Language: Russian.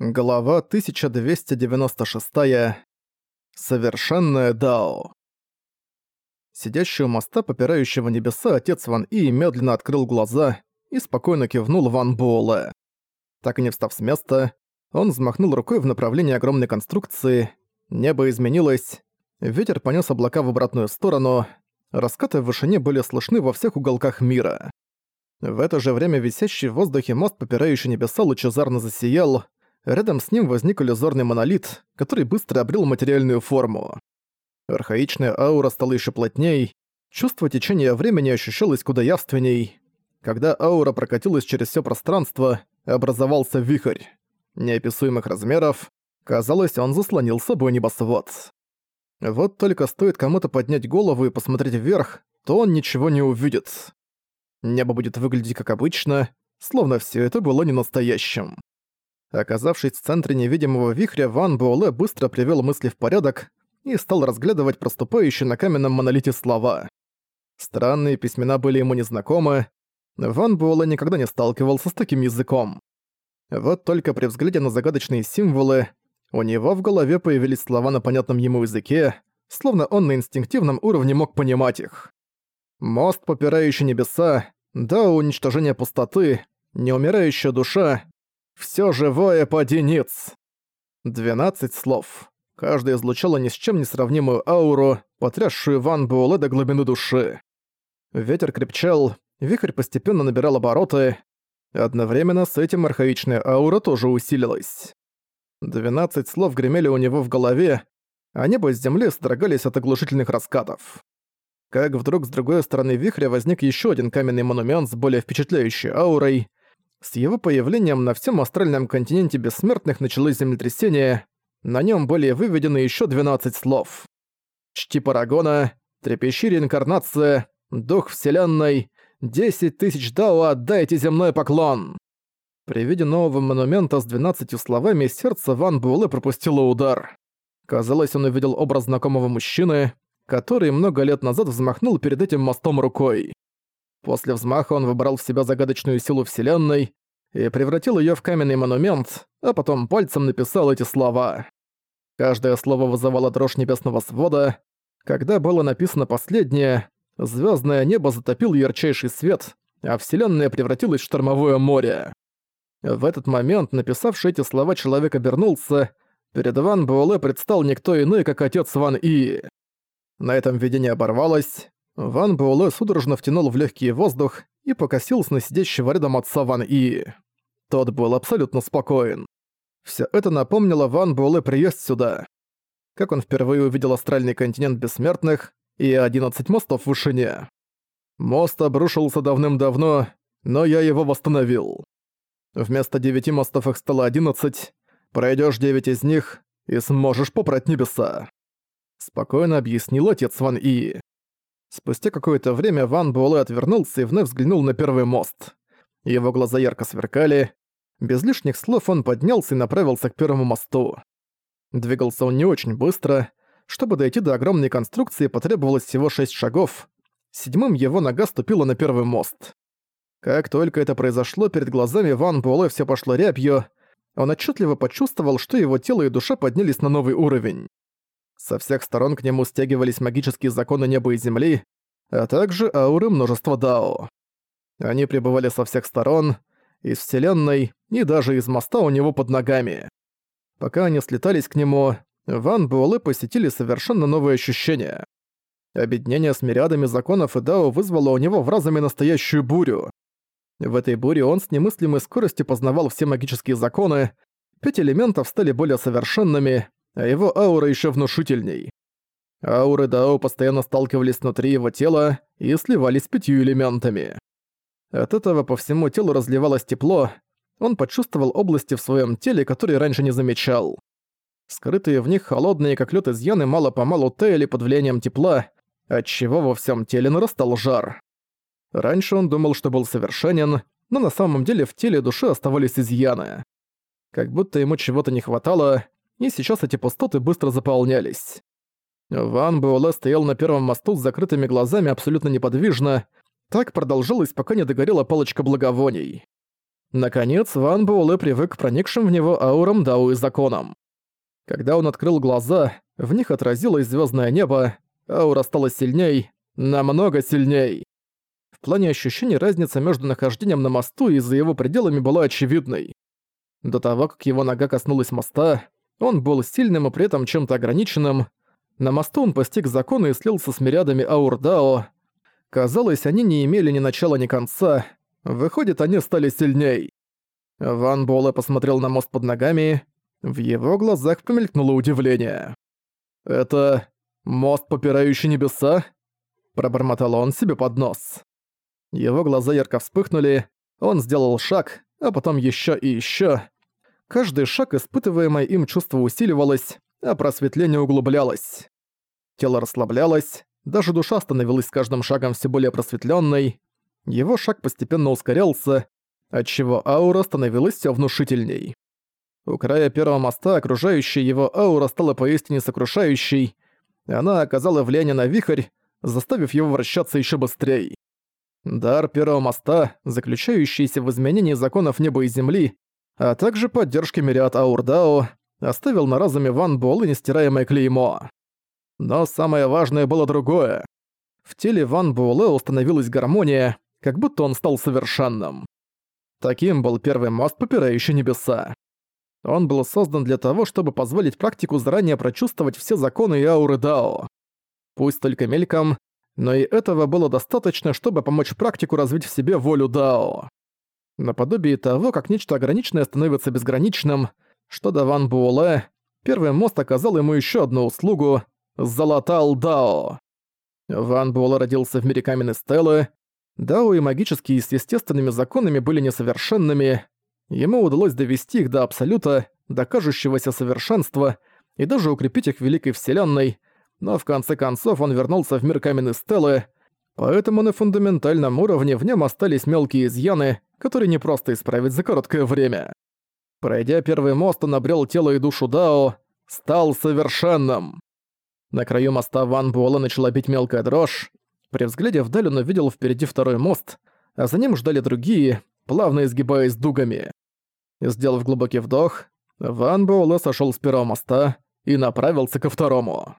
Глава 1296. Совершенное Дао. Сидящий у моста, попирающего небеса, отец Ван И медленно открыл глаза и спокойно кивнул Ван Буэлэ. Так и не встав с места, он взмахнул рукой в направлении огромной конструкции. Небо изменилось, ветер понес облака в обратную сторону, раскаты в вышине были слышны во всех уголках мира. В это же время висящий в воздухе мост, попирающий небеса, лучезарно засиял, Рядом с ним возник иллюзорный монолит, который быстро обрел материальную форму. Архаичная аура стала еще плотней, чувство течения времени ощущалось куда явственней. Когда аура прокатилась через все пространство, образовался вихрь. Неописуемых размеров, казалось, он заслонил собой небосвод. Вот только стоит кому-то поднять голову и посмотреть вверх, то он ничего не увидит. Небо будет выглядеть как обычно, словно все это было не настоящим. Оказавшись в центре невидимого вихря, Ван Буэлэ быстро привел мысли в порядок и стал разглядывать проступающие на каменном монолите слова. Странные письмена были ему незнакомы, Ван Буэлэ никогда не сталкивался с таким языком. Вот только при взгляде на загадочные символы у него в голове появились слова на понятном ему языке, словно он на инстинктивном уровне мог понимать их. Мост, попирающий небеса, да уничтожение пустоты, неумирающая душа, все живое поди ниц. Двенадцать слов. Каждый излучало ни с чем не сравнимую ауру, потрясшую Ван Буэлэ до глубины души. Ветер крепчал, вихрь постепенно набирал обороты. Одновременно с этим архаичная аура тоже усилилась. Двенадцать слов гремели у него в голове, а небо с земли содрогались от оглушительных раскатов. Как вдруг с другой стороны вихря возник еще один каменный монумент с более впечатляющей аурой, с его появлением на всем астральном континенте бессмертных началось землетрясение, на нем были выведены еще 12 слов. «Чти Парагона», «Трепещи реинкарнация», «Дух Вселенной», «Десять тысяч Дао, отдайте земной поклон». При виде нового монумента с 12 словами сердце Ван Буэлэ пропустило удар. Казалось, он увидел образ знакомого мужчины, который много лет назад взмахнул перед этим мостом рукой. После взмаха он выбрал в себя загадочную силу Вселенной и превратил ее в каменный монумент, а потом пальцем написал эти слова. Каждое слово вызывало дрожь небесного свода. Когда было написано последнее, звездное небо затопил ярчайший свет, а Вселенная превратилась в штормовое море. В этот момент, написавший эти слова, человек обернулся. Перед Ван Буэлэ предстал никто иной, как отец Ван И. На этом видение оборвалось, Ван Буэлэ судорожно втянул в легкий воздух и покосился на сидящего рядом отца Ван И. Тот был абсолютно спокоен. Все это напомнило Ван Буэлэ приезд сюда. Как он впервые увидел астральный континент бессмертных и 11 мостов в вышине. Мост обрушился давным-давно, но я его восстановил. Вместо девяти мостов их стало 11, пройдешь девять из них и сможешь попрать небеса. Спокойно объяснил отец Ван И. Спустя какое-то время Ван Буэлэ отвернулся и вновь взглянул на первый мост. Его глаза ярко сверкали. Без лишних слов он поднялся и направился к первому мосту. Двигался он не очень быстро. Чтобы дойти до огромной конструкции, потребовалось всего шесть шагов. Седьмым его нога ступила на первый мост. Как только это произошло, перед глазами Ван Буэлэ всё пошло рябью. Он отчетливо почувствовал, что его тело и душа поднялись на новый уровень. Со всех сторон к нему стягивались магические законы неба и земли, а также ауры множества дао. Они пребывали со всех сторон, из Вселенной и даже из моста у него под ногами. Пока они слетались к нему, Ван Буэлэ посетили совершенно новые ощущения. Объединение с мириадами законов и дао вызвало у него в разуме настоящую бурю. В этой буре он с немыслимой скоростью познавал все магические законы, пять элементов стали более совершенными, а его аура еще внушительней. Ауры Дао постоянно сталкивались внутри его тела и сливались с пятью элементами. От этого по всему телу разливалось тепло, он почувствовал области в своем теле, которые раньше не замечал. Скрытые в них холодные, как лед изъяны, мало-помалу таяли под влиянием тепла, отчего во всем теле нарастал жар. Раньше он думал, что был совершенен, но на самом деле в теле души оставались изъяны. Как будто ему чего-то не хватало, и сейчас эти пустоты быстро заполнялись. Ван Буэлэ стоял на первом мосту с закрытыми глазами абсолютно неподвижно. Так продолжалось, пока не догорела палочка благовоний. Наконец, Ван Буэлэ привык к проникшим в него аурам Дао и законам. Когда он открыл глаза, в них отразилось звездное небо, аура стала сильней, намного сильней. В плане ощущений разница между нахождением на мосту и за его пределами была очевидной. До того, как его нога коснулась моста, он был сильным и при этом чем-то ограниченным. На мосту он постиг законы и слился с мириадами аур Дао. Казалось, они не имели ни начала, ни конца, Выходит, они стали сильней. Ван Буэлэ посмотрел на мост под ногами. В его глазах помелькнуло удивление. «Это мост, попирающий небеса?» Пробормотал он себе под нос. Его глаза ярко вспыхнули, он сделал шаг, а потом еще и еще. Каждый шаг, испытываемое им чувство усиливалось, а просветление углублялось. Тело расслаблялось, даже душа становилась с каждым шагом все более просветленной. Его шаг постепенно ускорялся, отчего аура становилась все внушительней. У края первого моста окружающая его аура стала поистине сокрушающей, она оказала влияние на вихрь, заставив его вращаться еще быстрее. Дар первого моста, заключающийся в изменении законов неба и земли, а также поддержке мириад Аурдао, оставил на разуме Ван Буэлэ нестираемое клеймо. Но самое важное было другое. В теле Ван Буэлэ установилась гармония, как будто он стал совершенным. Таким был первый мост, попирающий небеса. Он был создан для того, чтобы позволить практику заранее прочувствовать все законы и ауры Дао. Пусть только мельком, но и этого было достаточно, чтобы помочь практику развить в себе волю Дао. Наподобие того, как нечто ограниченное становится безграничным, что до Ван Буэлэ, первый мост оказал ему еще одну услугу — залатал Дао. Ван Буэлэ родился в мире каменной стелы, Дао и магические с естественными законами были несовершенными, ему удалось довести их до абсолюта, до кажущегося совершенства, и даже укрепить их в Великой Вселенной, но в конце концов он вернулся в мир каменной стелы, поэтому на фундаментальном уровне в нем остались мелкие изъяны, которые не просто исправить за короткое время. Пройдя первый мост, он обрел тело и душу Дао, стал совершенным. На краю моста Ван Буэлла начала бить мелкая дрожь, при взгляде вдаль он увидел впереди второй мост, а за ним ждали другие, плавно изгибаясь дугами. Сделав глубокий вдох, Ван Буэлэ сошёл с первого моста и направился ко второму.